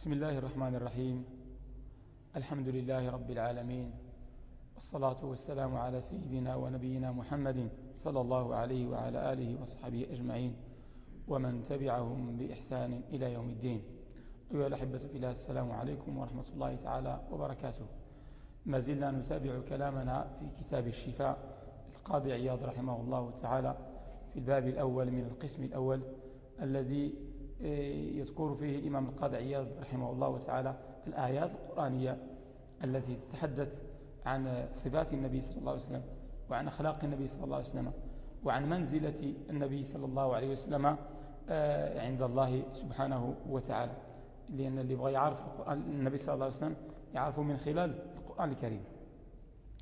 بسم الله الرحمن الرحيم. الحمد لله رب العالمين. والصلاة والسلام على سيدنا ونبينا محمد صلى الله عليه وعلى آله وصحبه أجمعين. ومن تبعهم بإحسان إلى يوم الدين. أيها الأحبة في الله السلام عليكم ورحمة الله تعالى وبركاته. ما زلنا نتابع كلامنا في كتاب الشفاء. القاضي عياض رحمه الله تعالى في الباب الأول من القسم الأول الذي يذكر فيه الإمام القاضي عياض رحمه الله تعالى الآيات القرآنية التي تتحدث عن صفات النبي صلى الله عليه وسلم وعن أخلاق النبي صلى الله عليه وسلم وعن منزلة النبي صلى الله عليه وسلم آه، عند الله سبحانه وتعالى. لأن اللي يبغى يعرف القرآن النبي صلى الله عليه وسلم يعرفه من خلال القرآن الكريم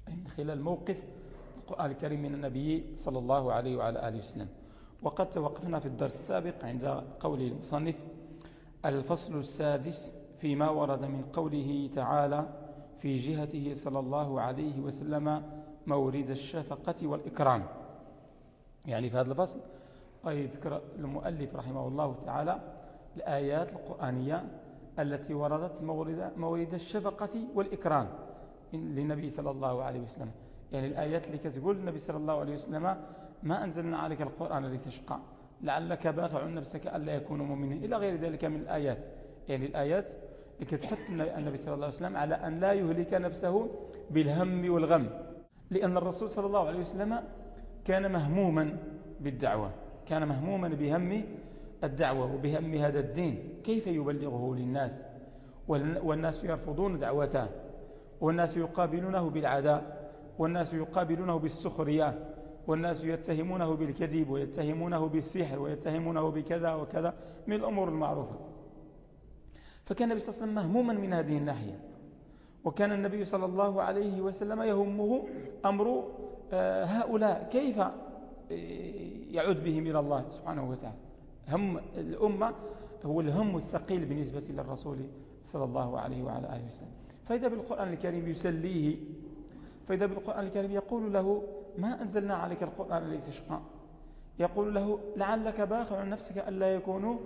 من خلال موقف القرآن الكريم من النبي صلى الله عليه وعلى آله وسلم. وقد توقفنا في الدرس السابق عند قول المصنف الفصل السادس فيما ورد من قوله تعالى في جهته صلى الله عليه وسلم مورد الشفقة والإكرام. يعني في هذا الفصل يذكر المؤلف رحمه الله تعالى الآيات القرآنية التي وردت مورد, مورد الشفقة والإكرام للنبي صلى الله عليه وسلم. يعني الآيات اللي كتقول النبي صلى الله عليه وسلم ما أنزلنا عليك القرآن لتشقى. لعلك باخع نفسك ألا يكونوا مؤمنين. إلى غير ذلك من الآيات. يعني الآيات اللي كتحط النبي صلى الله عليه وسلم على أن لا يهلك نفسه بالهم والغم. لأن الرسول صلى الله عليه وسلم كان مهموما بالدعوة. كان مهموما بهم الدعوة وبهم هذا الدين. كيف يبلغه للناس؟ والناس يرفضون دعوته. والناس يقابلونه بالعداء. والناس يقابلونه بالسخرية. والناس يتهمونه بالكذب ويتهمونه بالسحر ويتهمونه بكذا وكذا من الأمور المعروفة. فكان النبي صلى الله عليه وسلم مهموما من هذه الناحية. وكان النبي صلى الله عليه وسلم يهمه أمر آه، هؤلاء كيف آه، يعود بهم إلى الله سبحانه وتعالى. هم الأمة هو الهم الثقيل بالنسبة للرسول صلى الله عليه وعلى آله وسلم. فإذا بالقرآن الكريم يسليه فإذا بالقرآن الكريم يقول له ما أنزلنا عليك القرآن لتشقى يقول له لعلك باخع نفسك ألا يكونوا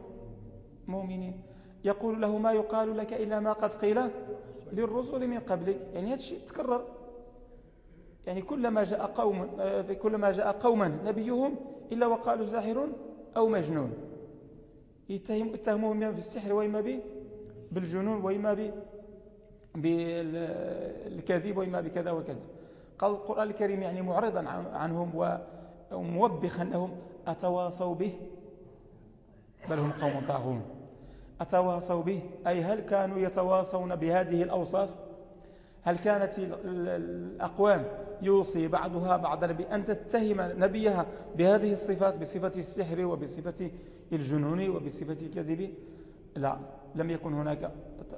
مؤمنين. يقول له ما يقال لك إلا ما قد قيل للرسل من قبلك. يعني هذا الشيء تكرر. يعني كلما جاء قوم آه، كلما جاء قوما نبيهم إلا وقالوا ساحر أو مجنون. يتهم اتهموا إما بالسحر وإما بالجنون وإما بالكذب وإما بكذا وكذا. قال القرآن الكريم يعني معرضا عنهم وموبخا لهم أتواصوا به؟ بل هم قوم طاغون. أتواصوا به؟ أي هل كانوا يتواصون بهذه الأوصاف؟ هل كانت الأقوام يوصي بعضها بعضا بأن تتهم نبيها بهذه الصفات بصفة السحر وبصفة الجنون وبصفة الكذب؟ لا لم يكن هناك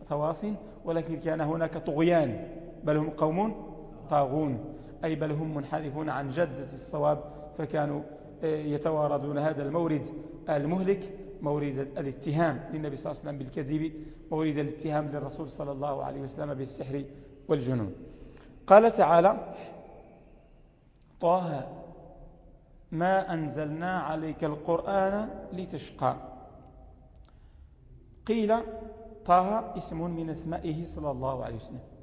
تواص ولكن كان هناك طغيان. بل هم قوم طاغون أي بل هم منحرفون عن جدة الصواب فكانوا آه، يتواردون هذا المورد المهلك مورد الاتهام للنبي صلى الله عليه وسلم بالكذب مورد الاتهام للرسول صلى الله عليه وسلم بالسحر والجنون. قال تعالى طه ما أنزلنا عليك القرآن لتشقى. قيل طه اسم من أسمائه صلى الله عليه وسلم.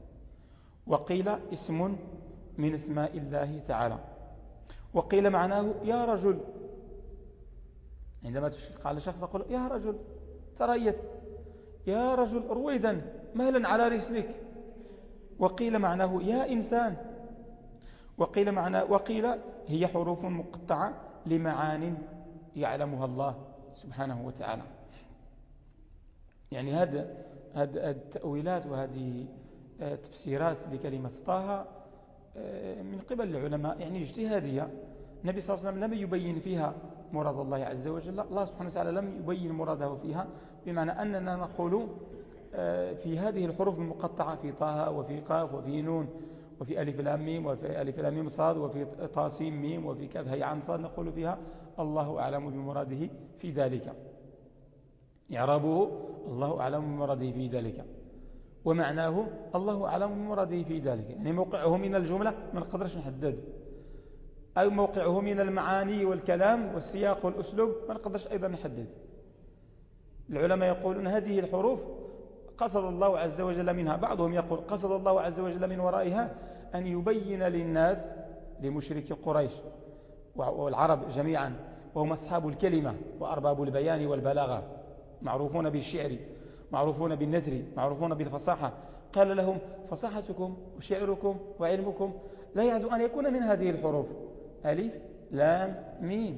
وقيل اسم من اسماء الله تعالى. وقيل معناه يا رجل. عندما تشفق على شخص تقول يا رجل. تريت. يا رجل رويدا مهلا على رسلك وقيل معناه يا إنسان. وقيل معناه وقيل هي حروف مقطعة لمعان يعلمها الله سبحانه وتعالى. يعني هذا هذه التأويلات وهذه تفسيرات لكلمة طه آه، من قبل العلماء. يعني اجتهادية. النبي صلى الله عليه وسلم لم يبين فيها مراد الله عز وجل. الله سبحانه وتعالى لم يبين مراده فيها بمعنى أننا نقول آه، في هذه الحروف المقطعة في طه وفي قاف وفي نون وفي ألف الأميم وفي ألف الأميم صاد وفي طاسيم ميم وفي كاف هي عن صاد نقول فيها الله أعلم بمراده في ذلك. إعرابه الله أعلم بمراده في ذلك. ومعناه الله أعلم بمراده في ذلك. يعني موقعه من الجملة ما نقدرش نحدد. أو موقعه من المعاني والكلام والسياق والأسلوب ما نقدرش أيضا نحدد. العلماء يقولون هذه الحروف قصد الله عز وجل منها. بعضهم يقول قصد الله عز وجل من ورائها أن يبين للناس لمشرك قريش والعرب جميعا وهم أصحاب الكلمة وأرباب البيان والبلاغة معروفون بالشعر. معروفون بالنثر معروفون بالفصاحة. قال لهم فصاحتكم وشعركم وعلمكم لا يعد أن يكون من هذه الحروف. ألف لام ميم.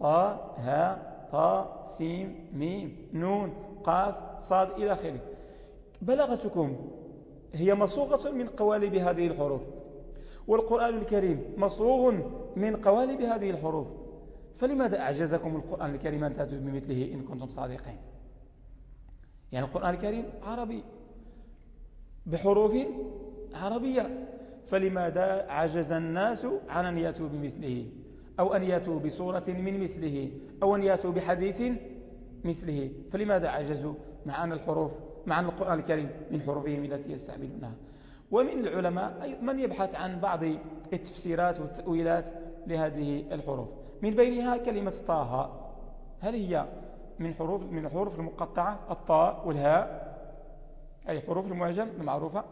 طا ها طا سين ميم. نون قاف صاد إلى آخره. بلغتكم هي مصوغة من قوالب هذه الحروف. والقرآن الكريم مصوغ من قوالب هذه الحروف. فلماذا أعجزكم القرآن الكريم أن تأتوا بمثله إن كنتم صادقين؟ يعني القرآن الكريم عربي بحروف عربية. فلماذا عجز الناس عن أن يأتوا بمثله؟ أو أن يأتوا بصورة من مثله؟ أو أن يأتوا بحديث مثله؟ فلماذا عجزوا؟ مع أن الحروف مع أن القرآن الكريم من حروفهم التي يستعملونها. ومن العلماء من يبحث عن بعض التفسيرات والتأويلات لهذه الحروف؟ من بينها كلمة طه. هل هي من حروف من الحروف المقطعة الطاء والهاء. أي حروف المعجم؟ المعروفة.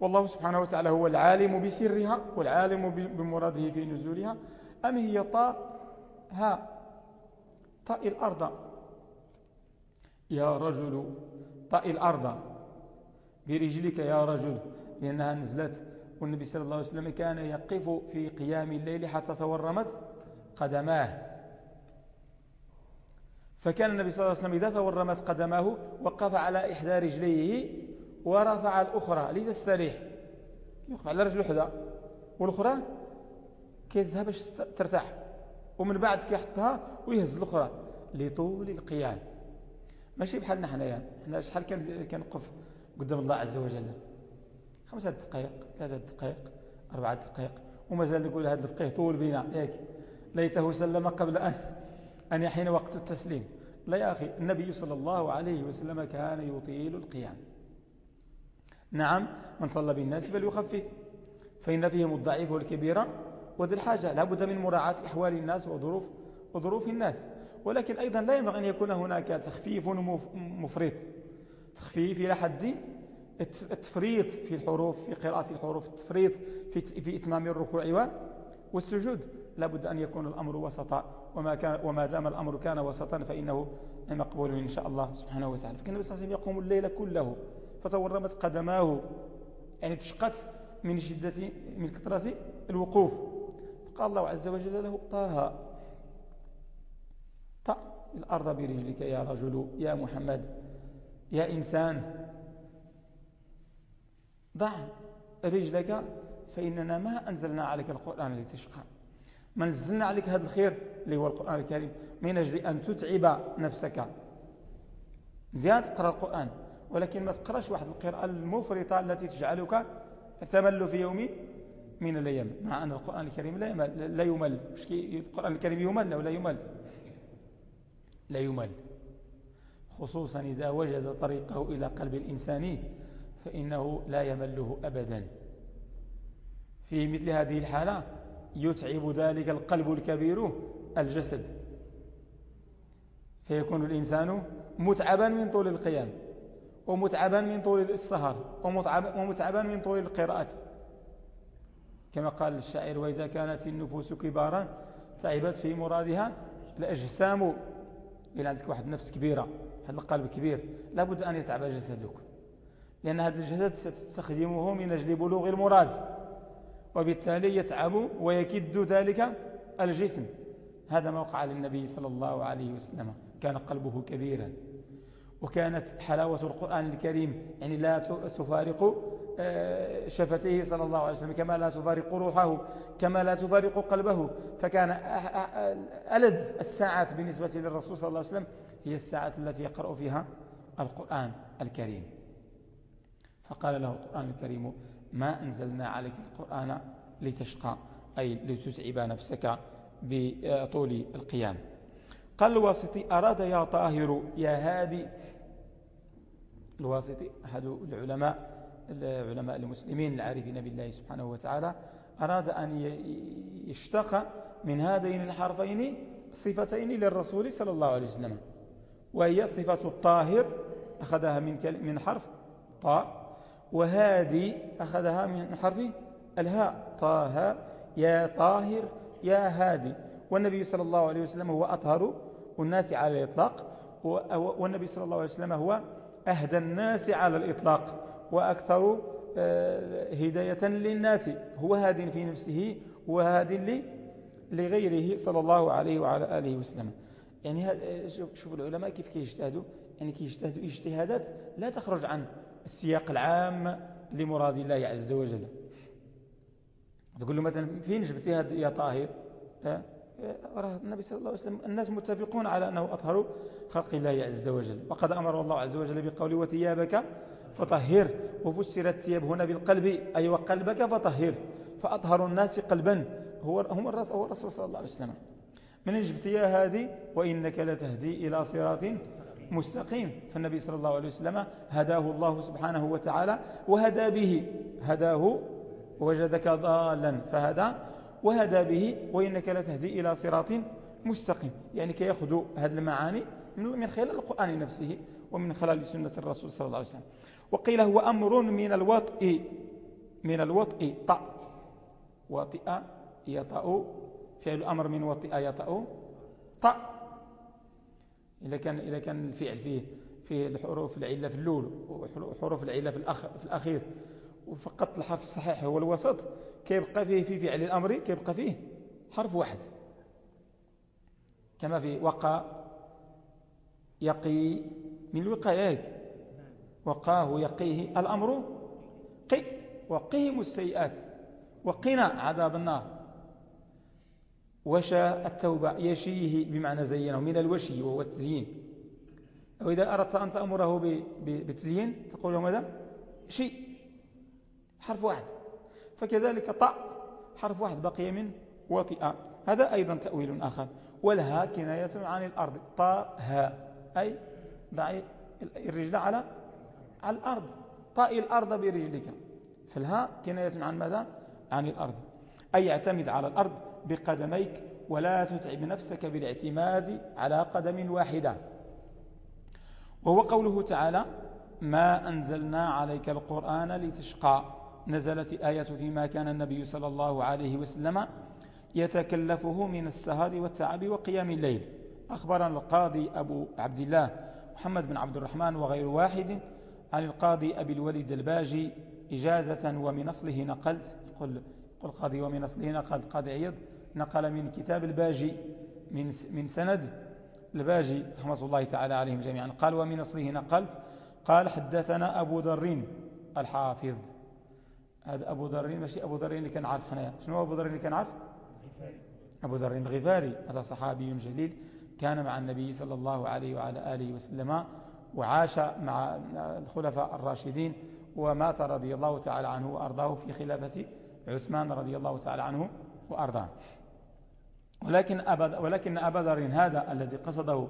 والله سبحانه وتعالى هو العالم بسرها والعالم بمراده في نزولها. أم هي طاء؟ هاء طاء الأرض. يا رجل طاء الأرض. برجلك يا رجل. لأنها نزلت. والنبي صلى الله عليه وسلم كان يقف في قيام الليل حتى تورمت قدماه. فكان النبي صلى الله عليه وسلم إذا تورمت قدماه وقف على إحدى رجليه ورفع الأخرى لتستريح. يوقف على رجل وحدة والأخرى كيزها باش ترتاح. ومن بعد كيحطها ويهز الأخرى لطول القيام. ماشي بحالنا حنايا حنا شحال كنقف قدام الله عز وجل؟ خمسة دقائق ثلاثة دقائق أربعة دقائق. ومازال نقول هذا الفقيه طول بنا ياك. ليته سلم قبل أن أن يحين وقت التسليم. لا يا أخي النبي صلى الله عليه وسلم كان يطيل القيام. نعم من صلى بالناس فليخفف. فإن فيهم الضعيف والكبيرة وذي الحاجة. لابد من مراعاة أحوال الناس وظروف وظروف الناس. ولكن أيضا لا ينبغي أن يكون هناك تخفيف مفرط. تخفيف إلى حد التفريط في الحروف في قراءة الحروف التفريط في, في إتمام الركوع والسجود. لابد أن يكون الأمر وسطا. وما, كان وما دام الأمر كان وسطا فإنه مقبول إن شاء الله سبحانه وتعالى. فكان النبي صلى الله عليه وسلم يقوم الليل كله فتورمت قدماه يعني تشقت من شدة من كثرة الوقوف. فقال الله عز وجل له طه طأ الأرض برجلك يا رجل يا محمد يا إنسان. ضع رجلك فإننا ما أنزلنا عليك القرآن لتشقى. ما نزلنا عليك هذا الخير اللي هو القرآن الكريم. من أجل أن تتعب نفسك. مزيان تقرأ القرآن ولكن ما تقراش واحد القراءة المفرطة التي تجعلك تمل في يوم من الأيام. مع أن القرآن الكريم لا يمل لا يمل. القرآن الكريم يمل أو لا يمل؟ لا يمل. خصوصا إذا وجد طريقه إلى قلب الإنسان فإنه لا يمله أبدا. في مثل هذه الحالة يتعب ذلك القلب الكبير الجسد. فيكون الإنسان متعبا من طول القيام ومتعبا من طول السهر ومتعبا من طول القراءة. كما قال الشاعر وإذا كانت النفوس كبارا تعبت في مرادها الأجسام إلى عندك واحد نفس كبيرة هذا القلب كبير لابد أن يتعب جسدك لأن هذا الجسد ستستخدمه من أجل بلوغ المراد. وبالتالي يتعب ويكد ذلك الجسم. هذا ما وقع للنبي صلى الله عليه وسلم. كان قلبه كبيرا. وكانت حلاوة القرآن الكريم يعني لا تفارق آه، شفتيه صلى الله عليه وسلم كما لا تفارق روحه كما لا تفارق قلبه. فكان ألذ الساعات بالنسبة للرسول صلى الله عليه وسلم هي الساعات التي يقرأ فيها القرآن الكريم. فقال له القرآن الكريم ما أنزلنا عليك القرآن لتشقى أي لتتعب نفسك بطول القيام. قال الواسطي أراد يا طاهر يا هادي. الواسطي أحد العلماء العلماء المسلمين العارفين بالله سبحانه وتعالى أراد أن يشتق من هذين الحرفين صفتين للرسول صلى الله عليه وسلم وهي صفة الطاهر أخذها من من حرف طاء. وهادي أخذها من حرف الهاء طه يا طاهر يا هادي. والنبي صلى الله عليه وسلم هو أطهر الناس على الإطلاق والنبي صلى الله عليه وسلم هو أهدى الناس على الإطلاق وأكثر آه، هداية للناس. هو هاد في نفسه وهاد لغيره صلى الله عليه وعلى آله وسلم. يعني شوف العلماء كيف كيجتهدوا. يعني كيجتهدوا اجتهادات لا تخرج عن السياق العام لمراد الله عز وجل. تقول له مثلا فين جبتي هذا يا طاهر. راه النبي صلى الله عليه وسلم الناس متفقون على أنه أطهر خلق الله عز وجل. وقد أمر الله عز وجل بقوله وثيابك فطهر. وفسرت الثياب هنا بالقلب أي وقلبك فطهر. فأطهر الناس قلبا. هو هم الرسول, هو الرسول صلى الله عليه وسلم. من جبت يا هذه وإنك لتهدي إلى صراط مستقيم. فالنبي صلى الله عليه وسلم هداه الله سبحانه وتعالى وهدى به. هداه وجدك ضالا فهدى. وهدى به وإنك لتهدي إلى صراط مستقيم. يعني كي يأخذ هذه المعاني من خلال القرآن نفسه ومن خلال سنة الرسول صلى الله عليه وسلم. وقيل هو أمر من الوطء من الوطء طأ. وطئ يطأ. فعل أمر من وطئ يطأ. طأ. إذا كان إذا كان الفعل فيه فيه الحروف العلة في الأول وحروف العلة في, الأخ في الأخير. وفقط الحرف الصحيح هو الوسط كيبقى فيه في فعل الأمر كيبقى فيه حرف واحد. كما في وقى يقي من الوقاية وقاه يقيه الأمر قي. وقهم السيئات. وقنا عذاب النار. وشى التوبة يشيه بمعنى زينه من الوشي وهو التزيين. أو إذا أردت أن تأمره بالتزيين تقول له ماذا؟ شيء حرف واحد. فكذلك طأ حرف واحد بقي من وطئ. هذا أيضا تأويل آخر. والها كناية عن الأرض. طاء ها أي ضعي الرجل على على الأرض. طأ الأرض برجلك. فالها كناية عن ماذا؟ عن الأرض. أي اعتمد على الأرض بقدميك ولا تتعب نفسك بالاعتماد على قدم واحدة. وهو قوله تعالى ما أنزلنا عليك القرآن لتشقى نزلت آية فيما كان النبي صلى الله عليه وسلم يتكلفه من السهر والتعب وقيام الليل. أخبرنا القاضي أبو عبد الله محمد بن عبد الرحمن وغير واحد عن القاضي أبي الوليد الباجي إجازة ومن أصله نقلت يقول القاضي ومن أصله نقلت قاضي عيض نقل من كتاب الباجي من من سند الباجي رحمة الله تعالى عليهم جميعا. قال ومن أصله نقلت. قال حدثنا أبو ذر الحافظ. هذا أبو ذر ماشي أبو ذر اللي كان عارف حنايا شنو أبو ذر اللي كان عارف؟ أبو ذر الغفاري. هذا صحابي جليل كان مع النبي صلى الله عليه وعلى آله وسلم وعاش مع الخلفاء الراشدين ومات رضي الله تعالى عنه وأرضاه في خلافة عثمان رضي الله تعالى عنه وأرضاه. ولكن أبا ولكن أبا ذر هذا الذي قصده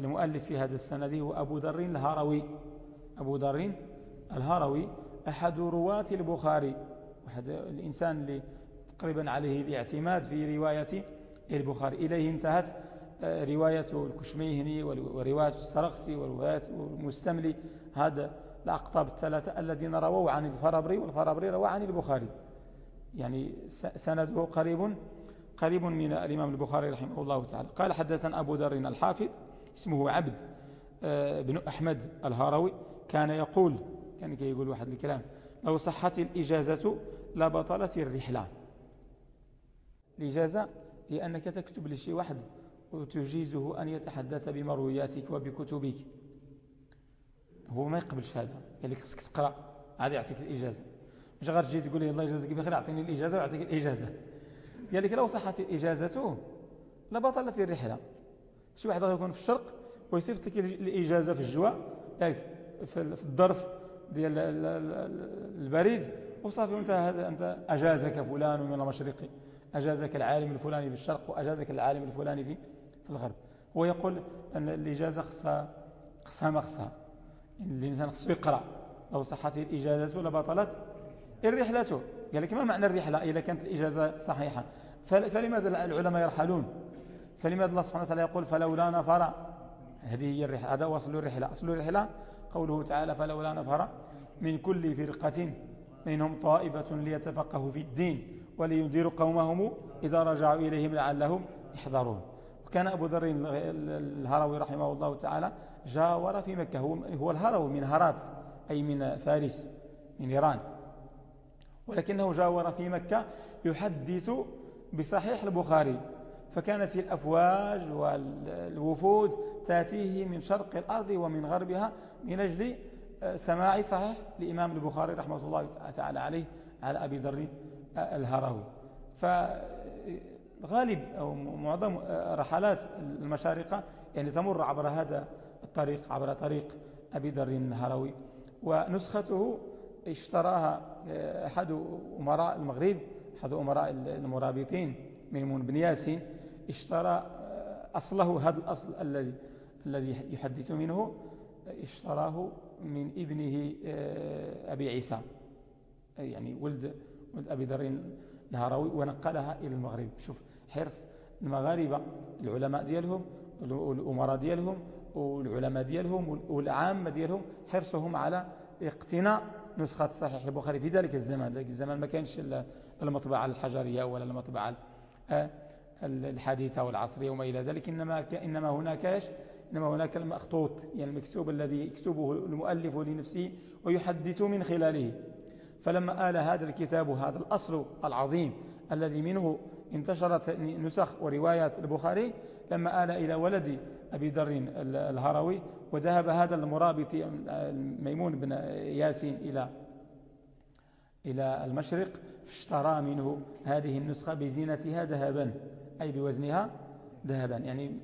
المؤلف في هذا السند هو أبو ذر الهروي. أبو ذر الهروي أحد رواة البخاري. أحد الإنسان اللي تقريبا عليه الاعتماد في رواية البخاري. إليه انتهت آه، رواية الكشميهني ورواية السرقسي ورواية المستملي. هذا الأقطاب الثلاثة الذين رووا عن الفرابري والفرابري روى عن البخاري. يعني سنده قريب قريب من الإمام البخاري رحمه الله تعالى. قال حدثنا أبو ذر الحافظ اسمه عبد آه، بن أحمد الهروي كان يقول كان يقول واحد الكلام لو صحت الإجازة لبطلت الرحلة. الإجازة هي أنك تكتب لشي واحد وتجيزه أن يتحدث بمروياتك وبكتبك. هو ما يقبلش هذا قال لك خصك تقرأ عاد يعطيك الإجازة. مش غير تجي تقول لي الله يجازيك بخير أعطيني الإجازة ويعطيك الإجازة. قال لك لو صحت إجازته لبطلت الرحلة. شي واحد يكون في الشرق ويصيفط لك الإجازة في الجواء يعني في الظرف ديال البريد وصافي انت هذا انت أجازك فلان من المشرق أجازك العالم الفلاني في الشرق وأجازك العالم الفلاني في في الغرب. هو يقول أن الإجازة خصها خصها ما خصها. الإنسان خصو يقرأ. لو صحت الإجازة لبطلت الرحلة قال لك ما معنى الرحلة إذا كانت الإجازة صحيحة. فلماذا العلماء يرحلون؟ فلماذا الله سبحانه وتعالى يقول فلولا نفر؟ هذه هي الرحلة هذا وصل الرحلة. أصل الرحلة قوله تعالى فلولا نفر من كل فرقة منهم طائفة ليتفقهوا في الدين ولينذروا قومهم إذا رجعوا إليهم لعلهم يحذرون. وكان أبو ذر الهروي رحمه الله تعالى جاور في مكة. هو الهروي من هرات أي من فارس من إيران. ولكنه جاور في مكة يحدث بصحيح البخاري فكانت الأفواج والوفود تأتيه من شرق الأرض ومن غربها من أجل آه، سماع صحيح لإمام البخاري رحمة الله تعالى عليه على أبي ذر الهروي. فغالب أو معظم آه، رحلات المشارقة يعني تمر عبر هذا الطريق عبر طريق أبي ذر الهروي. ونسخته اشتراها آه، أحد أمراء المغرب أحد أمراء المرابطين ميمون بن ياسين اشترى أصله هذا الأصل الذي الذي يحدث منه اشتراه من ابنه آه، أبي عيسى. يعني ولد ولد أبي ذر الهروي ونقلها إلى المغرب. شوف حرص المغاربة العلماء ديالهم والأمراء ديالهم والعلماء ديالهم والعامة ديالهم حرصهم على اقتناء نسخة صحيح البخاري في ذلك الزمان ذلك الزمان ما كانش المطبعة الحجرية ولا المطبعة آه، الحديثة والعصرية وما إلى ذلك إنما, إنما هناك إنما هناك المخطوط يعني المكتوب الذي يكتبه المؤلف لنفسه ويحدث من خلاله. فلما آل هذا الكتاب هذا الأصل العظيم الذي منه انتشرت نسخ وروايات البخاري لما آل إلى ولد أبي ذر الهروي وذهب هذا المرابط ميمون بن ياسين إلى إلى المشرق فاشترى منه هذه النسخة بزينتها ذهبا أي بوزنها ذهبا. يعني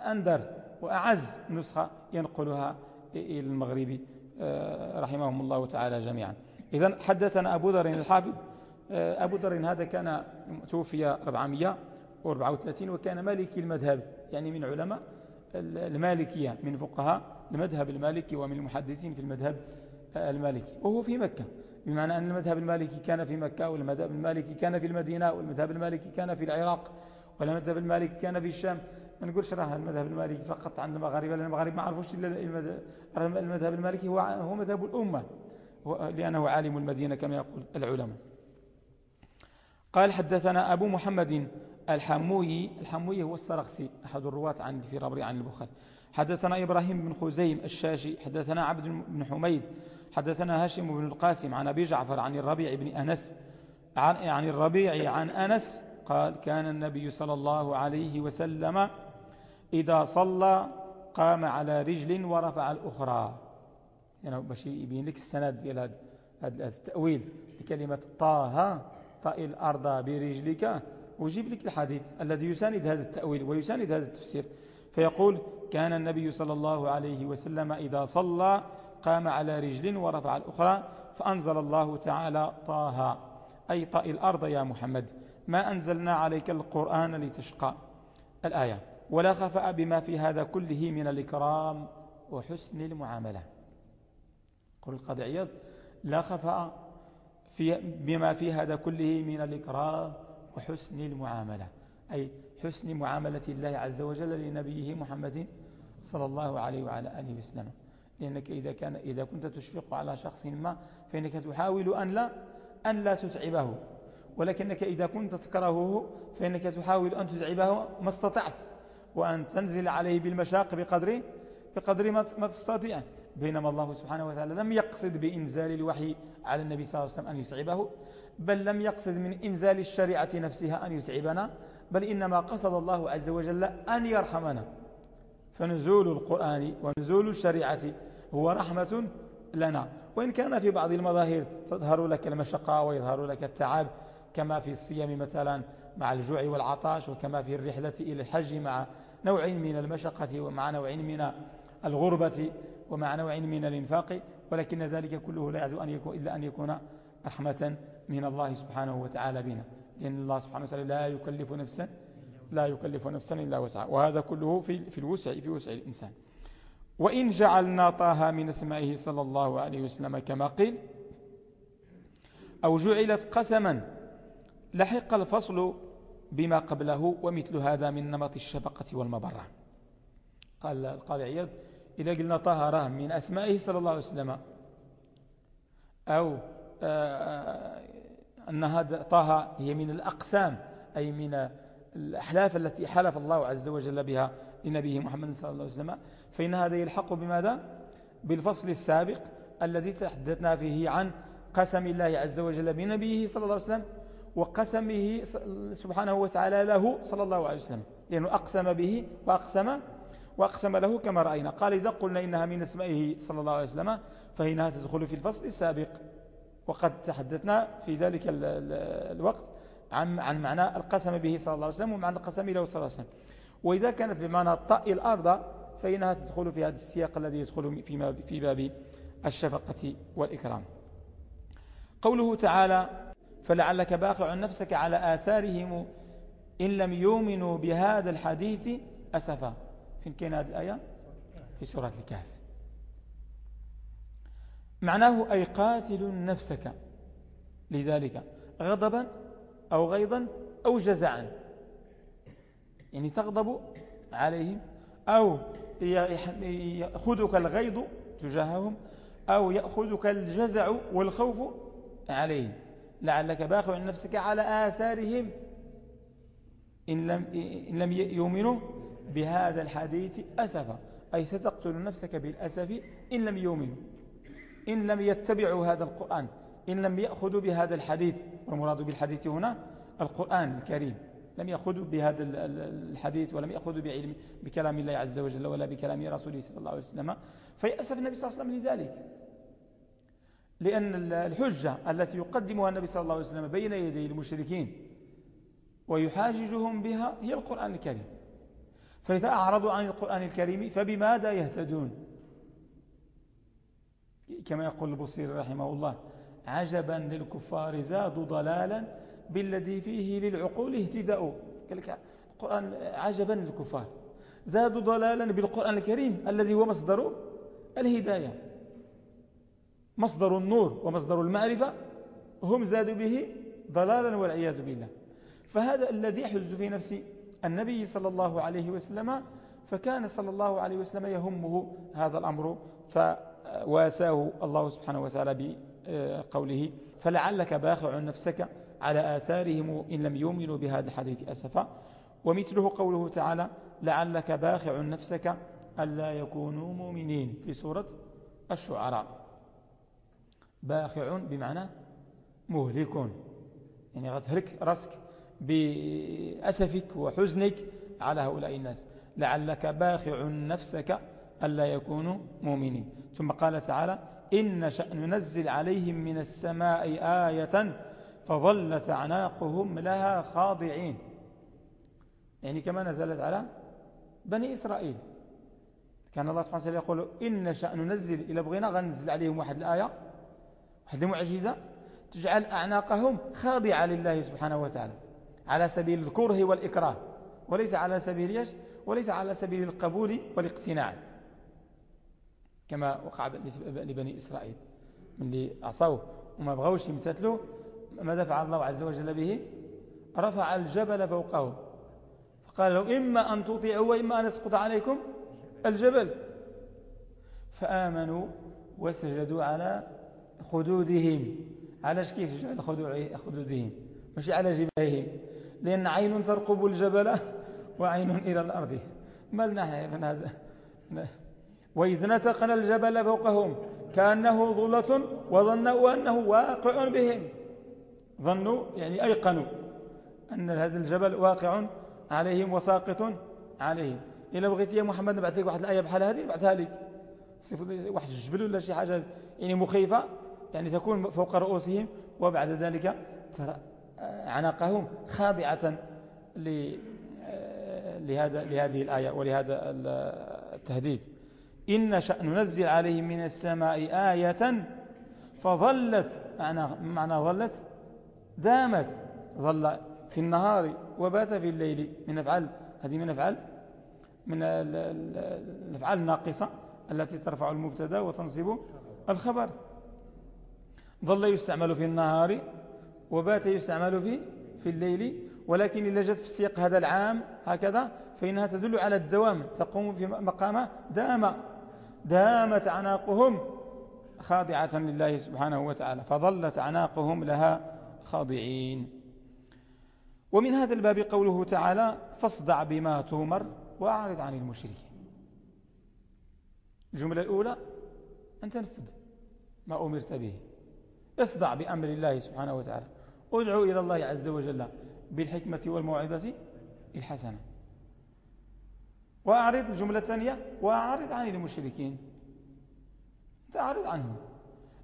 أندر وأعز نسخة ينقلها إلى المغرب آه، رحمهم الله تعالى جميعا. إذا حدثنا أبو ذر الحافظ آه، أبو ذر هذا كان توفي 434 وكان مالكي المذهب يعني من علماء المالكية من فقهاء المذهب المالكي ومن المحدثين في المذهب المالكي وهو في مكة. بمعنى أن المذهب المالكي كان في مكة والمذهب المالكي كان في المدينة والمذهب المالكي كان في العراق والمذهب المالكي كان في الشام. ما نقولش راه المذهب المالكي فقط عند المغاربة لأن المغاربة ما عرفوش المذهب المالكي هو هو مذهب الأمة لأنه عالم المدينة كما يقول العلماء. قال حدثنا أبو محمد الحموي الحموي هو السرخسي أحد الرواة عن في ربري عن البخاري. حدثنا إبراهيم بن خزيم الشاشي حدثنا عبد بن حميد حدثنا هاشم بن القاسم عن أبي جعفر عن الربيع بن أنس عن, عن الربيع عن أنس قال كان النبي صلى الله عليه وسلم إذا صلى قام على رجل ورفع الأخرى. يعني باش يبين لك السند ديال هذا التأويل. لكلمة طه طئ الأرض برجلك ويجيب لك الحديث الذي يساند هذا التأويل ويساند هذا التفسير. فيقول كان النبي صلى الله عليه وسلم إذا صلى قام على رجل ورفع الأخرى فأنزل الله تعالى طه. أي طئ الأرض يا محمد ما أنزلنا عليك القرآن لتشقى. الآية ولا خفأ بما في هذا كله من الإكرام وحسن المعاملة. قل القاضي عياض لا خفأ في بما في هذا كله من الإكرام وحسن المعاملة. أي حسن معاملة الله عز وجل لنبيه محمد صلى الله عليه وعلى آله وسلم. لأنك إذا, كان إذا كنت تشفق على شخص ما فإنك تحاول أن لا, أن لا تتعبه. ولكنك إذا كنت تكرهه فإنك تحاول أن تتعبه ما استطعت. وأن تنزل عليه بالمشاق بقدر بقدر ما تستطيع. بينما الله سبحانه وتعالى لم يقصد بإنزال الوحي على النبي صلى الله عليه وسلم أن يتعبه بل لم يقصد من إنزال الشريعة نفسها أن يتعبنا بل إنما قصد الله عز وجل أن يرحمنا. فنزول القرآن ونزول الشريعة هو رحمة لنا. وإن كان في بعض المظاهر تظهر لك المشقة ويظهر لك التعب كما في الصيام مثلا مع الجوع والعطاش وكما في الرحلة إلى الحج مع نوع من المشقة ومع نوع من الغربة. ومع نوع من الإنفاق ولكن ذلك كله لا يعدو أن يكون إلا أن يكون رحمة من الله سبحانه وتعالى بنا. لأن الله سبحانه وتعالى لا يكلف نفسا لا يكلف نفسا إلا وسعها. وهذا كله في في الوسع في وسع الإنسان. وإن جعلنا طه من اسمائه صلى الله عليه وسلم كما قيل أو جعلت قسما لحق الفصل بما قبله ومثل هذا من نمط الشفقة والمبرة. قال القاضي عياض إذا قلنا طهره من أسمائه صلى الله عليه وسلم. أو آه، أن هذا طه هي من الأقسام أي من الأحلاف التي حلف الله عز وجل بها لنبيه محمد صلى الله عليه وسلم. فإن هذا يلحق بماذا؟ بالفصل السابق الذي تحدثنا فيه عن قسم الله عز وجل بنبيه صلى الله عليه وسلم وقسمه سبحانه وتعالى له صلى الله عليه وسلم. لأنه أقسم به وأقسم وأقسم له كما رأينا. قال إذا قلنا إنها من اسمائه صلى الله عليه وسلم فإنها تدخل في الفصل السابق. وقد تحدثنا في ذلك الوقت عن عن معنى القسم به صلى الله عليه وسلم ومعنى القسم له صلى الله عليه وسلم. وإذا كانت بمعنى الطاء الأرض فإنها تدخل في هذا السياق الذي يدخل في باب الشفقة والإكرام. قوله تعالى فلعلك باخع نفسك على آثارهم إن لم يؤمنوا بهذا الحديث أسفا. فين كان هذه الآية؟ في سورة الكهف. معناه أي قاتل نفسك. لذلك غضبا أو غيظا أو جزعا يعني تغضب عليهم أو يأخذك الغيظ تجاههم أو يأخذك الجزع والخوف عليهم. لعلك باخع نفسك على آثارهم. إن لم, إن لم يؤمنوا بهذا الحديث أسفا أي ستقتل نفسك بالأسف إن لم يؤمنوا إن لم يتبعوا هذا القرآن إن لم يأخذوا بهذا الحديث. والمراد بالحديث هنا القرآن الكريم. لم يأخذوا بهذا الحديث ولم يأخذوا بعلم بكلام الله عز وجل ولا بكلام رسوله صلى الله عليه وسلم. فيأسف النبي صلى الله عليه وسلم لذلك. لأن الحجة التي يقدمها النبي صلى الله عليه وسلم بين يدي المشركين ويحاججهم بها هي القرآن الكريم. فإذا أعرضوا عن القرآن الكريم فبماذا يهتدون؟ كما يقول البصير رحمه الله عجبا للكفار زادوا ضلالا بالذي فيه للعقول اهتداء. القرآن عجبا للكفار زادوا ضلالا بالقرآن الكريم الذي هو مصدر الهداية. مصدر النور ومصدر المعرفة هم زادوا به ضلالا والعياذ بالله. فهذا الذي يحز في نفس النبي صلى الله عليه وسلم فكان صلى الله عليه وسلم يهمه هذا الأمر فواساه الله سبحانه وتعالى بقوله فلعلك باخع نفسك على آثارهم إن لم يؤمنوا بهذا الحديث أسفا ومثله قوله تعالى لعلك باخع نفسك ألا يكونوا مؤمنين في سورة الشعراء. باخع بمعنى مهلك يعني غتهلك راسك. بأسفك وحزنك على هؤلاء الناس. لعلك باخع نفسك ألا يكونوا مؤمنين. ثم قال تعالى إن شأن ننزل عليهم من السماء آية فظلت أعناقهم لها خاضعين. يعني كما نزلت على بني إسرائيل. كان الله سبحانه وتعالى يقول إن شأن ننزل إلى بغينا غنزل عليهم واحد الآية واحد المعجزة تجعل أعناقهم خاضعة لله سبحانه وتعالى. على سبيل الكره والإكراه. وليس على سبيل يش وليس على سبيل القبول والاقتناع. كما وقع لبني إسرائيل. من اللي عصوه وما بغوش يمتثلوا ماذا فعل الله عز وجل به؟ رفع الجبل فوقه فقال له إما أن تطيعوا وإما أن يسقط عليكم الجبل. فآمنوا وسجدوا على خدودهم. على شكي سجدوا على خدودهم. مش على جبههم. لأن عين ترقب الجبل وعين إلى الأرض. ما لنا من هذا؟ وإذ نتقنا الجبل فوقهم كأنه ظلة وظنوا أنه واقع بهم. ظنوا يعني أيقنوا أن هذا الجبل واقع عليهم وساقط عليهم. إلا بغيت يا محمد نبعث لك واحد الآية بحال هذه نبعثها لك. واحد الجبل ولا شي حاجة؟ يعني مخيفة يعني تكون فوق رؤوسهم وبعد ذلك ترى. عناقهم خاضعة لهذا لهذه الآية ولهذا التهديد. إن شأن ننزل عليهم من السماء آية فظلت معنى, معنى ظلت دامت ظل في النهار وبات في الليل. من أفعال هذه من أفعال من الأفعال الناقصة التي ترفع المبتدأ وتنصب الخبر. ظل يستعمل في النهار وبات يستعمل في في الليل ولكن إذا جاءت في السياق هذا العام هكذا فإنها تدل على الدوام تقوم في مقام دام دامت عناقهم خاضعة لله سبحانه وتعالى فظلت عناقهم لها خاضعين. ومن هذا الباب قوله تعالى فاصدع بما تؤمر وأعرض عن المشركين. الجملة الأولى أن تنفذ ما أمرت به. اصدع بأمر الله سبحانه وتعالى. ادعو إلى الله عز وجل بالحكمة والموعظة الحسنة. وأعرض الجملة الثانية وأعرض عن المشركين. تعرض عنهم.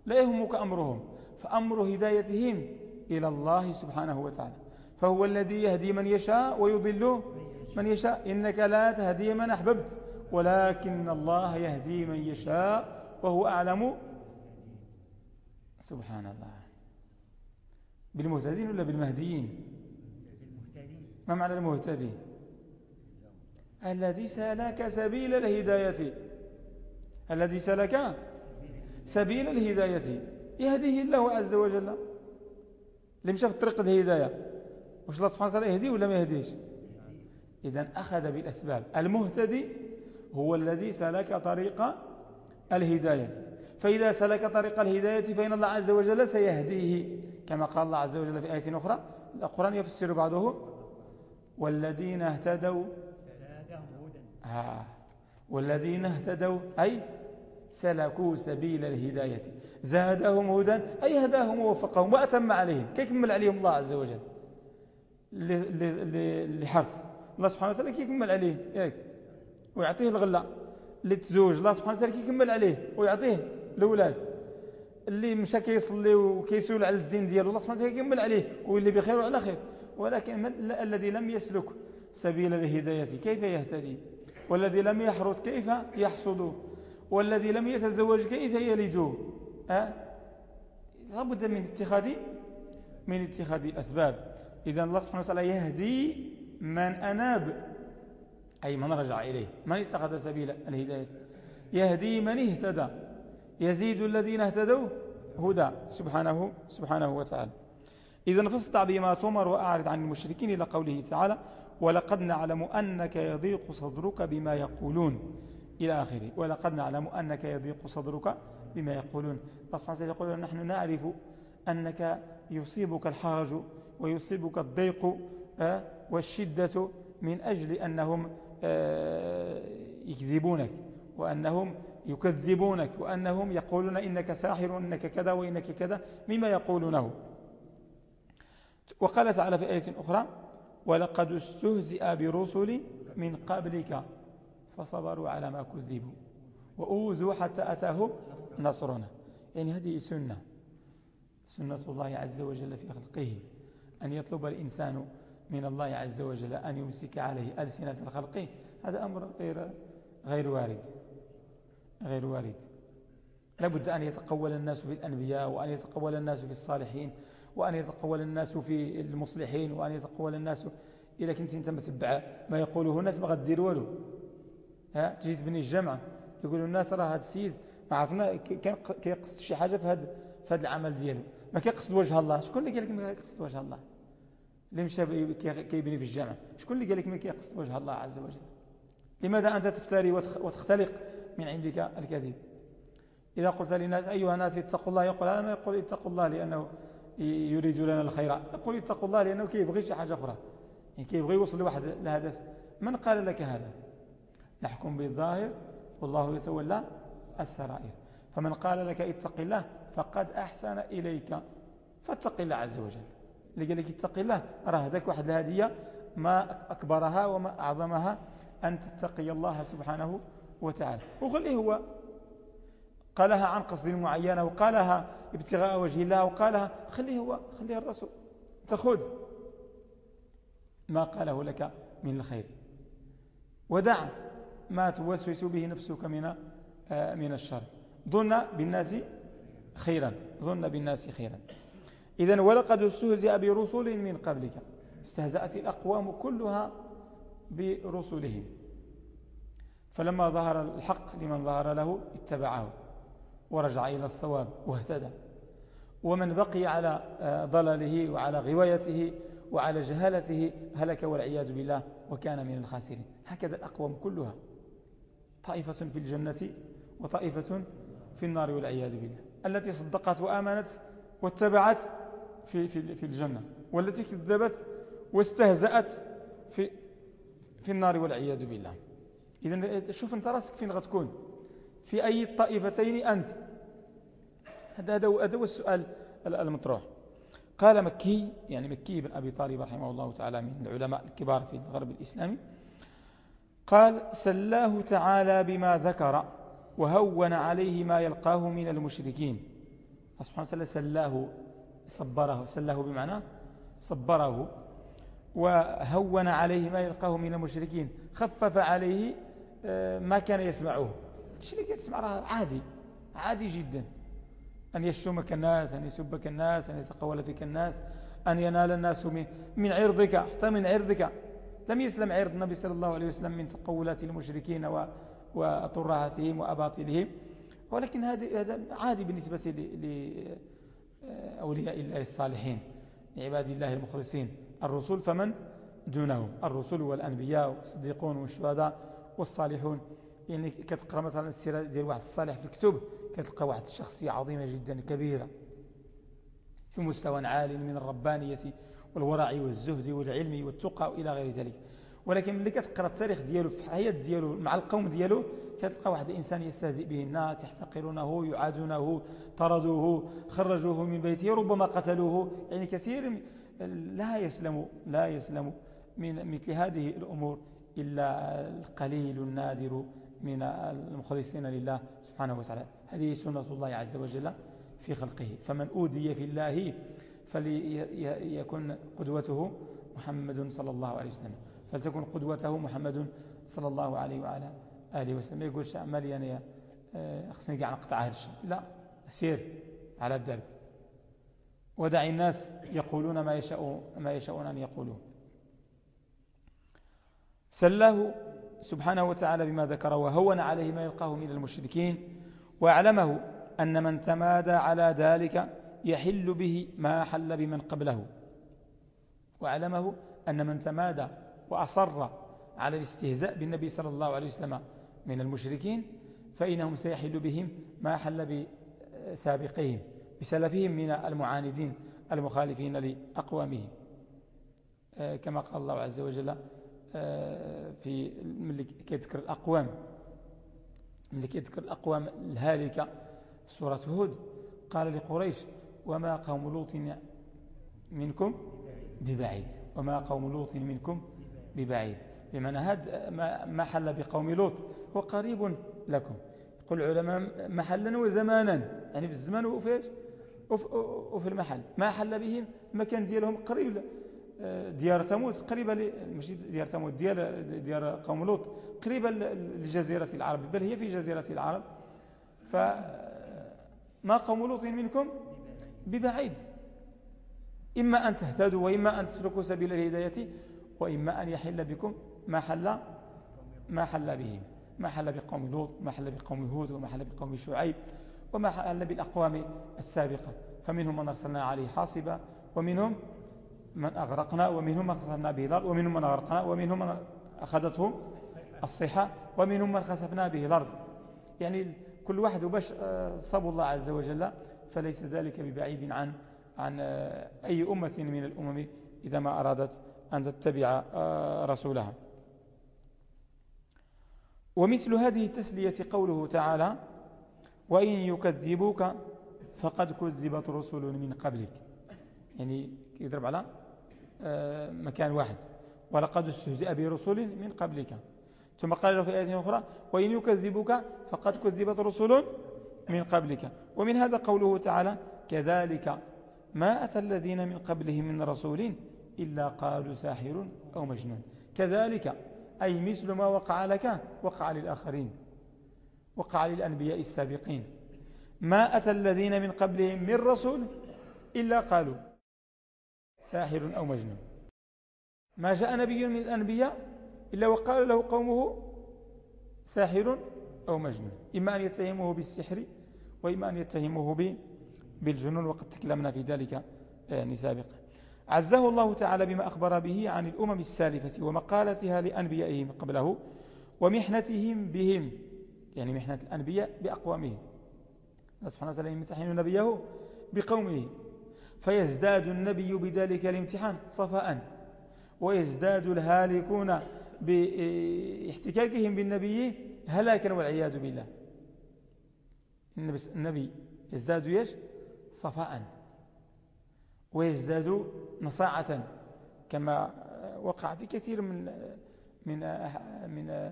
لا يهمك أمرهم فأمر هدايتهم إلى الله سبحانه وتعالى. فهو الذي يهدي من يشاء ويضل من يشاء. إنك لا تهدي من أحببت ولكن الله يهدي من يشاء وهو أعلم. سبحان الله. بالمهتدين ولا بالمهديين؟ ما معنى المهتدي؟ الذي سلك سبيل الهداية. الذي سلك سبيل الهداية. يهديه الله عز وجل. اللي مشى في طريق الهداية. وش الله سبحانه وتعالى يهديه ولا ما يهديش؟ إذا أخذ بالأسباب. المهتدي هو الذي سلك طريق الهداية. فإذا سلك طريق الهداية فإن الله عز وجل سيهديه. كما قال الله عز وجل في آية أخرى القرآن يفسر بعضه والذين اهتدوا آه والذين اهتدوا أي سلكوا سبيل الهداية. زادهم هدى أي هداهم ووفقهم وأتم عليهم. كيكمل عليهم الله عز وجل؟ لحرث. الله سبحانه وتعالى كيكمل عليه؟ ياك ويعطيه الغلة اللي تزوج الله سبحانه وتعالى كيكمل عليه؟ ويعطيه الأولاد اللي مشى كيصلي وكيسول على الدين ديالو الله سبحانه وتعالى كيكمل عليه واللي بخير وعلى خير. ولكن الذي لم يسلك سبيل الهداية كيف يهتدي؟ والذي لم يحرث كيف يحصد؟ والذي لم يتزوج كيف يلد؟ أه؟ لابد من اتخاذ من اتخاذ الأسباب إذا الله سبحانه وتعالى يهدي من أناب أي من رجع إليه من اتخذ سبيل الهداية. يهدي من اهتدى. يزيد الذين اهتدوا هدى. سبحانه سبحانه وتعالى. إذا فاصدع بما تمر وأعرض عن المشركين إلى قوله تعالى ولقد نعلم أنك يضيق صدرك بما يقولون. إلى آخره ولقد نعلم أنك يضيق صدرك بما يقولون. وتعالى يقول نحن نعرف أنك يصيبك الحرج ويصيبك الضيق آه، والشدة من أجل أنهم آه، يكذبونك وأنهم يكذبونك وأنهم يقولون إنك ساحر وإنك كذا وإنك كذا مما يقولونه. وقال تعالى في آية أخرى ولقد استهزئ برسل من قبلك فصبروا على ما كذبوا وأوذوا حتى أتاه نصرنا. يعني هذه سنة سنة الله عز وجل في خلقه أن يطلب الإنسان من الله عز وجل أن يمسك عليه ألسنة الخلق. هذا أمر غير غير وارد. غير وارد لابد أن يتقول الناس في الأنبياء وأن يتقول الناس في الصالحين وأن يتقول الناس في المصلحين وأن يتقول الناس إذا كنت أنت متبع ما يقوله الناس ما غدير والو. ها تجي تبني الجامعة يقولوا الناس راه هذا السيد ما عرفنا كان كيقصد شي حاجة في هذا في هذا العمل ديالو. ما كيقصد وجه الله. شكون اللي قال لك ما كيقصد وجه الله؟ اللي مشى كيبني في الجامعة شكون اللي قال لك ما كيقصد وجه الله عز وجل؟ لماذا أنت تفتري وتختلق من عندك الكذب. إذا قلت للناس أيها الناس اتقوا الله يقول هذا ما يقول اتقوا الله لأنه يريد لنا الخير. يقول اتقوا الله لأنه كيبغي شي حاجة أخرى. يعني كيبغي يوصل لواحد الهدف. من قال لك هذا؟ نحكم بالظاهر والله يتولى السرائر. فمن قال لك اتق الله فقد أحسن إليك. فاتق الله عز وجل. اللي قال لك اتق الله راه هذاك واحد الهدية ما أكبرها وما أعظمها أن تتقي الله سبحانه وتعالى. وخليه هو. قالها عن قصد معينة وقالها ابتغاء وجه الله وقالها خليه هو خليه الرسول. تخذ ما قاله لك من الخير. ودع ما توسوس به نفسك من آه، من الشر. ظن بالناس خيرا. ظن بالناس خيرا. إذا ولقد استهزئ برسل من قبلك. استهزأت الأقوام كلها برسلهم. فلما ظهر الحق لمن ظهر له اتبعه ورجع إلى الصواب واهتدى. ومن بقي على آه، ضلاله وعلى غوايته وعلى جهالته هلك والعياذ بالله وكان من الخاسرين. هكذا الأقوام كلها. طائفة في الجنة وطائفة في النار والعياذ بالله. التي صدقت وآمنت واتبعت في, في, في الجنة والتي كذبت واستهزأت في, في النار والعياذ بالله. إذا شوف أنت راسك فين غتكون. في أي الطائفتين أنت. هذا هو السؤال المطروح. قال مكي يعني مكي بن أبي طالب رحمه الله تعالى من العلماء الكبار في الغرب الإسلامي. قال سلاه تعالى بما ذكر وهون عليه ما يلقاه من المشركين. سبحانه وتعالى سلاه صبره. سلاه بمعنى صبره. وهون عليه ما يلقاه من المشركين. خفف عليه ما كان يسمعه الشيء اللي يسمع عادي عادي جدا. أن يشتمك الناس أن يسبك الناس أن يتقول فيك الناس أن ينال الناس من عرضك حتى من عرضك. لم يسلم عرض النبي صلى الله عليه وسلم من تقولات المشركين وطرهاتهم وأباطلهم. ولكن هذا عادي بالنسبة لأولياء الله الصالحين لعباد الله المخلصين. الرسول فمن دونهم؟ الرسول والأنبياء والصديقون والشهداء. والصالحون. يعني كتقرأ مثلا السيرة ديال واحد الصالح في الكتب كتلقى واحد الشخصية عظيمة جدا كبيرة في مستوى عال من الربانية والورع والزهد والعلم والتقى وإلى غير ذلك. ولكن ملي كتقرأ التاريخ ديالو في الحياة ديالو مع القوم ديالو كتلقى واحد الإنسان يستهزئ به الناس يحتقرونه يعادونه طردوه خرجوه من بيته ربما قتلوه. يعني كثير لا يسلم لا يسلم من مثل هذه الأمور. إلا القليل النادر من المخلصين لله سبحانه وتعالى. هذه سنة الله عز وجل في خلقه. فمن أودي في الله فليكن قدوته محمد صلى الله عليه وسلم. فلتكن قدوته محمد صلى الله عليه وعلى آله وسلم. ما يقولش عمالي أنا آه، خصني قاعد نقطع هذا الشيء. لا سير على الدرب. ودع الناس يقولون ما يشاء ما يشاءون أن يقولوا سلاه سبحانه وتعالى بما ذكر وهون عليه ما يلقاه من المشركين وأعلمه أن من تمادى على ذلك يحل به ما حل بمن قبله. وأعلمه أن من تمادى وأصر على الاستهزاء بالنبي صلى الله عليه وسلم من المشركين فإنهم سيحل بهم ما حل بسابقهم بسلفهم من المعاندين المخالفين لأقوامهم. آه، كما قال الله عز وجل في ملي كيذكر الأقوام. ملي كيذكر الأقوام الهالكة في سورة هود قال لقريش وما قوم لوط منكم ببعيد وما قوم لوط منكم ببعيد. بمعنى هذا ما حل بقوم لوط هو قريب لكم. يقول العلماء محلا وزمانا. يعني في الزمان وفي وفي المحل. ما حل بهم المكان ديالهم قريب ديار ثمود قريبة ماشي ديار ثمود ديال ديار قوم لوط قريبة لجزيرة العرب بل هي في جزيرة العرب. فما قوم لوط منكم؟ ببعيد. إما أن تهتدوا وإما أن تسلكوا سبيل الهداية وإما أن يحل بكم ما حل ما حل بهم. ما حل بقوم لوط ما حل بقوم هود وما حل بقوم شعيب وما حل بالأقوام السابقة. فمنهم من أرسلنا عليه حاصبا ومنهم من أغرقنا ومنهم من خسفنا به الأرض ومنهم من أغرقنا ومنهم من أخذتهم الصحة ومنهم من خسفنا به الأرض. يعني كل واحد باش آه، صب الله عز وجل فليس ذلك ببعيد عن عن آه، أي أمة من الأمم إذا ما أرادت أن تتبع آه، رسولها. ومثل هذه التسلية قوله تعالى وإن يكذبوك فقد كذبت رسل من قبلك. يعني يضرب على مكان واحد. ولقد استهزئ برسل من قبلك. ثم قال له في آية أخرى وإن يكذبك فقد كذبت رسل من قبلك. ومن هذا قوله تعالى كذلك ما أتى الذين من قبلهم من رسول إلا قالوا ساحر أو مجنون. كذلك أي مثل ما وقع لك وقع للآخرين. وقع للأنبياء السابقين. ما أتى الذين من قبلهم من رسول إلا قالوا. ساحر أو مجنون. ما جاء نبي من الأنبياء إلا وقال له قومه ساحر أو مجنون. إما أن يتهموه بالسحر وإما أن يتهموه بالجنون وقد تكلمنا في ذلك يعني سابقا عزه الله تعالى بما أخبر به عن الأمم السالفة ومقالتها لأنبيائهم قبله ومحنتهم بهم يعني محنة الأنبياء بأقوامهم. سبحانه وتعالى يمتحن نبيه بقومه. فيزداد النبي بذلك الامتحان صفاء. ويزداد الهالكون باحتكاكهم بالنبي هلاكا والعياذ بالله. النبي يزداد يش صفاء. ويزداد نصاعة كما وقع في كثير من من من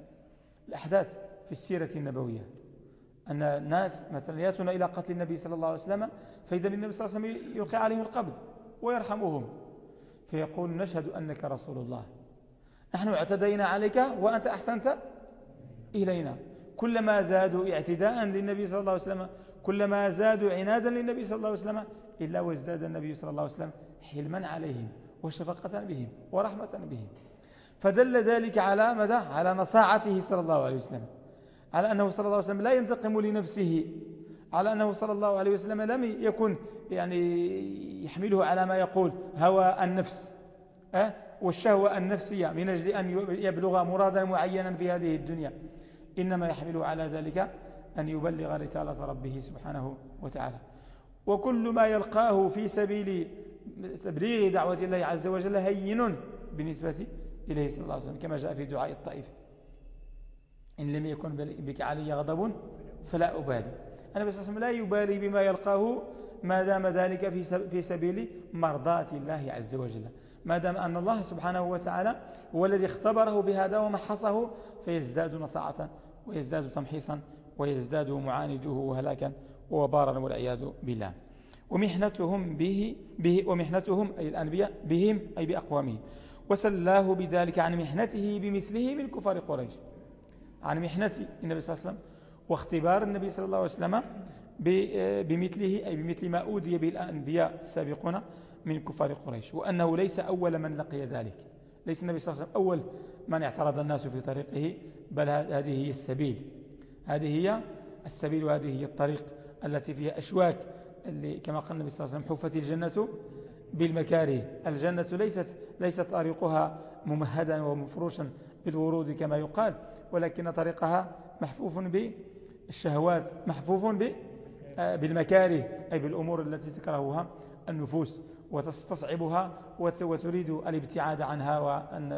الأحداث في السيرة النبوية. أن الناس مثلا يأتون إلى قتل النبي صلى الله عليه وسلم فإذا بالنبي صلى الله عليه وسلم يلقي عليهم القبض ويرحمهم فيقول نشهد أنك رسول الله. نحن اعتدينا عليك وأنت أحسنت إلينا. كلما زادوا اعتداء للنبي صلى الله عليه وسلم كلما زادوا عنادا للنبي صلى الله عليه وسلم إلا وازداد النبي صلى الله عليه وسلم حلما عليهم وشفقة بهم ورحمة بهم. فدل ذلك على ماذا؟ على نصاعته صلى الله عليه وسلم. على أنه صلى الله عليه وسلم لا ينتقم لنفسه على أنه صلى الله عليه وسلم لم يكن يعني يحمله على ما يقول هوى النفس أه؟ والشهوة النفسية من أجل أن يبلغ مرادا معينا في هذه الدنيا. إنما يحمله على ذلك أن يبلغ رسالة ربه سبحانه وتعالى. وكل ما يلقاه في سبيل تبليغ دعوة الله عز وجل هين بالنسبة إليه صلى الله عليه وسلم كما جاء في دعاء الطائف. إن لم يكن بك علي غضب فلا أبالي. النبي صلى الله عليه وسلم لا يبالي بما يلقاه ما دام ذلك في سبيل مرضاة الله عز وجل. ما دام أن الله سبحانه وتعالى هو الذي اختبره بهذا ومحصه فيزداد نصاعة ويزداد تمحيصا ويزداد معانده هلاكا وبارا والعياذ بالله. ومحنتهم به, به ومحنتهم أي الأنبياء بهم أي بأقوامهم. وسلاه بذلك عن محنته بمثله من كفار قريش. عن محنة النبي صلى الله عليه وسلم واختبار النبي صلى الله عليه وسلم بمثله أي بمثل ما أودي به الأنبياء السابقون من كفار قريش وأنه ليس أول من لقي ذلك. ليس النبي صلى الله عليه وسلم أول من اعترض الناس في طريقه بل هذه هي السبيل. هذه هي السبيل وهذه هي الطريق التي فيها أشواك اللي كما قال النبي صلى الله عليه وسلم حفت الجنة بالمكاره. الجنة ليست ليست طريقها ممهدا ومفروشا بالورود كما يقال ولكن طريقها محفوف بالشهوات محفوف بالمكاره أي بالأمور التي تكرهها النفوس وتستصعبها وتريد الابتعاد عنها وأن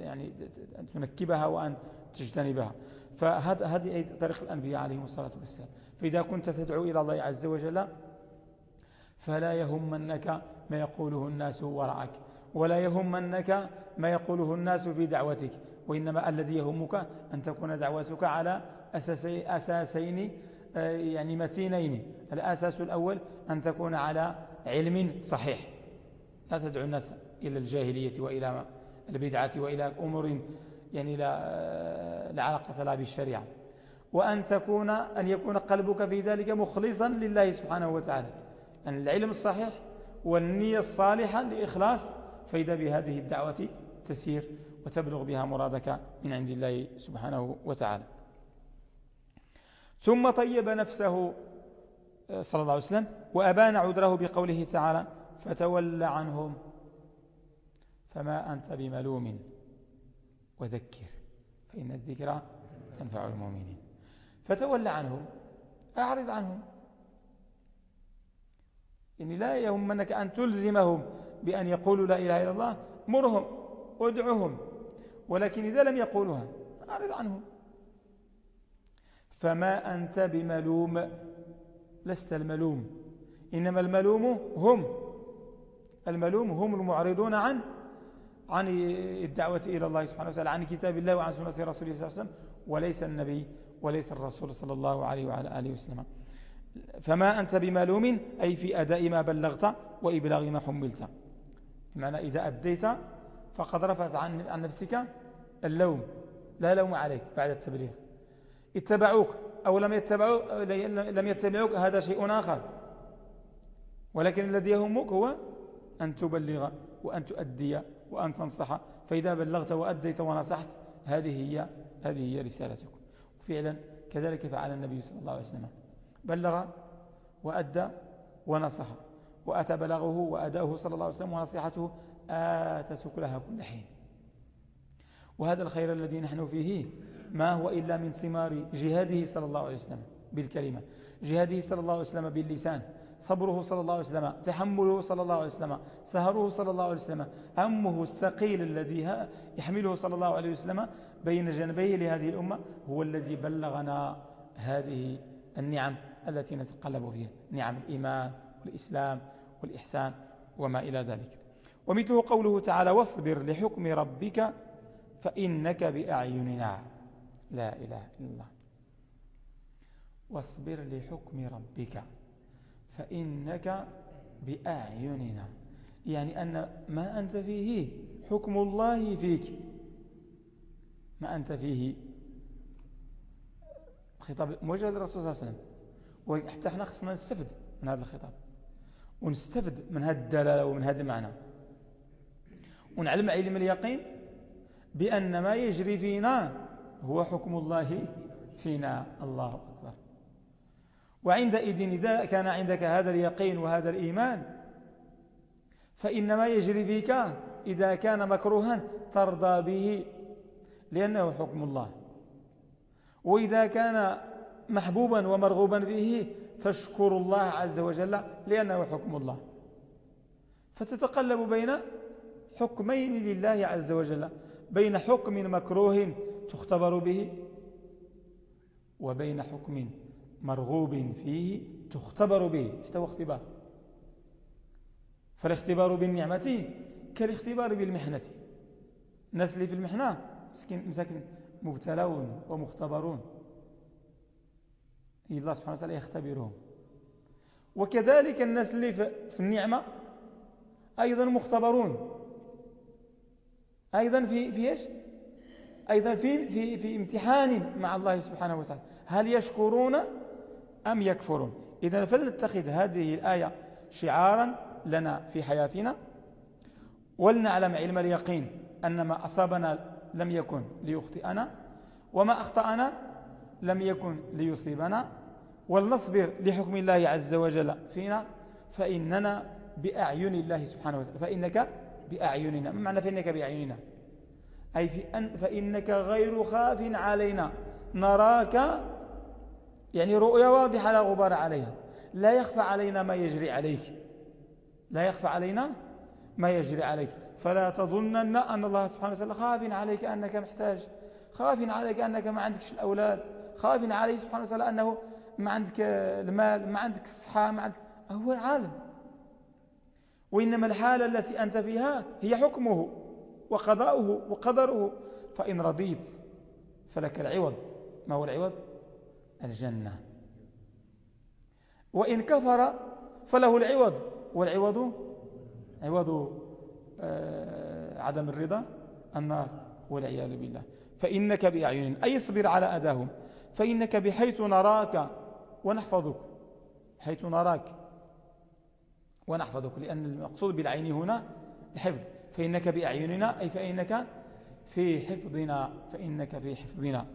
يعني أن تنكبها وأن تجتنبها. فهذه طريق الأنبياء عليهم الصلاة والسلام. فإذا كنت تدعو إلى الله عز وجل فلا يهمنك ما يقوله الناس وراءك ولا يهمنك ما يقوله الناس في دعوتك وإنما الذي يهمك أن تكون دعوتك على أساسي أساسين آه، يعني متينين. الأساس الأول أن تكون على علم صحيح. لا تدعو الناس إلى الجاهلية وإلى البدعة وإلى أمور يعني لا, آه، لا علاقة لها بالشريعة. وأن تكون أن يكون قلبك في ذلك مخلصا لله سبحانه وتعالى. أن العلم الصحيح والنية الصالحة لإخلاص فإذا بهذه الدعوة تسير وتبلغ بها مرادك من عند الله سبحانه وتعالى. ثم طيب نفسه آه، صلى الله عليه وسلم وأبان عذره بقوله تعالى فتول عنهم فما أنت بملوم وذكر فإن الذكرى تنفع المؤمنين. فتول عنهم أعرض عنهم. يعني لا يهمنك أن تلزمهم بأن يقولوا لا إله إلا الله مرهم وادعهم ولكن إذا لم يقولوها أعرض عنهم. فما أنت بملوم لست الملوم. إنما الملوم هم الملوم هم المعرضون عن عن الدعوة إلى الله سبحانه وتعالى عن كتاب الله وعن سنة رسوله صلى الله عليه وسلم وليس النبي وليس الرسول صلى الله عليه وعلى آله وسلم. فما أنت بملوم أي في أداء ما بلغت وإبلاغ ما حملت. بمعنى إذا أديت فقد رفعت عن نفسك اللوم لا لوم عليك بعد التبليغ. اتبعوك أو لم يتبعوك, لم يتبعوك هذا شيء آخر. ولكن الذي يهمك هو أن تبلغ وأن تؤدي وأن تنصح. فإذا بلغت وأديت ونصحت هذه هي هذه هي رسالتك. فعلا كذلك فعل النبي صلى الله عليه وسلم. بلغ وأدى ونصح. وأتى بلغه وأداؤه صلى الله عليه وسلم ونصيحته آتت كلها كل حين. وهذا الخير الذي نحن فيه ما هو إلا من ثمار جهاده صلى الله عليه وسلم بالكلمة. جهاده صلى الله عليه وسلم باللسان صبره صلى الله عليه وسلم تحمله صلى الله عليه وسلم سهره صلى الله عليه وسلم أمه الثقيل الذي يحمله صلى الله عليه وسلم بين جنبيه لهذه الأمة هو الذي بلغنا هذه النعم التي نتقلب فيها نعم الإيمان والإسلام والإحسان وما إلى ذلك. ومثله قوله تعالى واصبر لحكم ربك فإنك بأعيننا. لا إله إلا الله. واصبر لحكم ربك فإنك بأعيننا. يعني أن ما أنت فيه حكم الله فيك. ما أنت فيه خطاب موجه للرسول صلى الله عليه وسلم. وحتى إحنا خصنا نستفد من هذا الخطاب. ونستفد من هذه الدلالة ومن هذا المعنى. ونعلم علم اليقين بأن ما يجري فينا هو حكم الله فينا. الله أكبر. وعندئذ إذا كان عندك هذا اليقين وهذا الإيمان فإن ما يجري فيك إذا كان مكروها ترضى به لأنه حكم الله. وإذا كان محبوبا ومرغوبا فيه تشكر الله عز وجل لأنه حكم الله. فتتقلب بين حكمين لله عز وجل بين حكم مكروه تختبر به وبين حكم مرغوب فيه تختبر به. هو اختبار فالاختبار بالنعمة كالاختبار بالمحنة. الناس اللي في المحنة مساكن مبتلون ومختبرون. الله سبحانه وتعالى يختبرهم. وكذلك الناس اللي في النعمة أيضا مختبرون. أيضا في في إيش؟ أيضا في في في امتحان مع الله سبحانه وتعالى. هل يشكرون أم يكفرون؟ إذا فلنتخذ هذه الآية شعارا لنا في حياتنا ولنعلم علم اليقين أن ما أصابنا لم يكن ليخطئنا وما أخطأنا لم يكن ليصيبنا. ولنصبر لحكم الله عز وجل فينا فإننا بأعين الله سبحانه وتعالى فإنك بأعيننا. ما معنى فإنك بأعيننا؟ أي في أن فإنك غير خاف علينا. نراك يعني رؤيا واضحة لا غبار عليها. لا يخفى علينا ما يجري عليك. لا يخفى علينا ما يجري عليك. فلا تظنن أن الله سبحانه وتعالى خاف عليك أنك محتاج. خاف عليك أنك ما عندكش الأولاد. خاف عليه سبحانه وتعالى أنه ما عندك المال ما عندك الصحة ما عندك. هو عالم وإنما الحالة التي أنت فيها هي حكمه. وقضاؤه وقدره فإن رضيت فلك العوض. ما هو العوض؟ الجنة. وإن كفر فله العوض. والعوض؟ عوض آه، عدم الرضا النار والعياذ بالله. فإنك بأعين أي اصبر على أداهم. فإنك بحيث نراك ونحفظك. حيث نراك ونحفظك لأن المقصود بالعين هنا الحفظ. فإنك بأعيننا أي فإنك في حفظنا فإنك في حفظنا.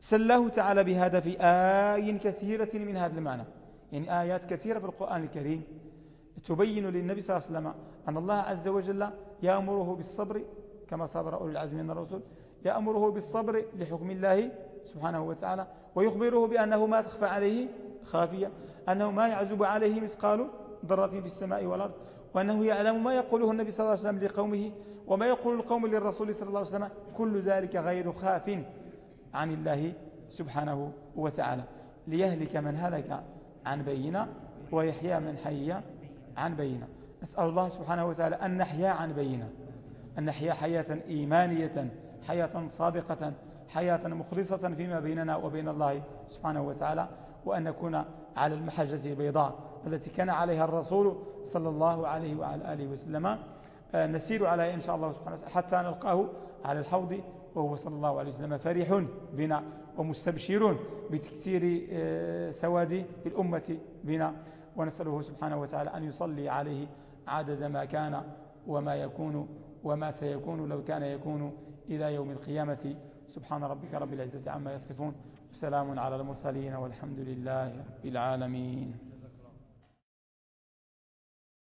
سله تعالى بهذا في آي كثيرة من هذا المعنى. يعني آيات كثيرة في القرآن الكريم. تبين للنبي صلى الله عليه وسلم أن الله عز وجل يأمره بالصبر كما صبر أولي العزم من الرسول يأمره بالصبر لحكم الله سبحانه وتعالى ويخبره بأنه ما تخفى عليه خافية أنه ما يعزب عليه مثقال ذرة في السماء والأرض. وأنه يعلم ما يقوله النبي صلى الله عليه وسلم لقومه وما يقول القوم للرسول صلى الله عليه وسلم. كل ذلك غير خاف عن الله سبحانه وتعالى. ليهلك من هلك عن بينة ويحيى من حي عن بينة. نسأل الله سبحانه وتعالى أن نحيا عن بينة. أن نحيا حياة إيمانية حياة صادقة حياة مخلصة فيما بيننا وبين الله سبحانه وتعالى. وأن نكون على المحجة البيضاء. التي كان عليها الرسول صلى الله عليه وعلى آله وسلم. آه، نسير عليها إن شاء الله سبحانه وتعالى حتى نلقاه على الحوض وهو صلى الله عليه وسلم فرح بنا ومستبشرون بتكثير آه، سواد الأمة بنا. ونسأله سبحانه وتعالى أن يصلي عليه عدد ما كان وما يكون وما سيكون لو كان يكون إلى يوم القيامة. سبحان ربك رب العزة عما يصفون. وسلام على المرسلين والحمد لله رب العالمين.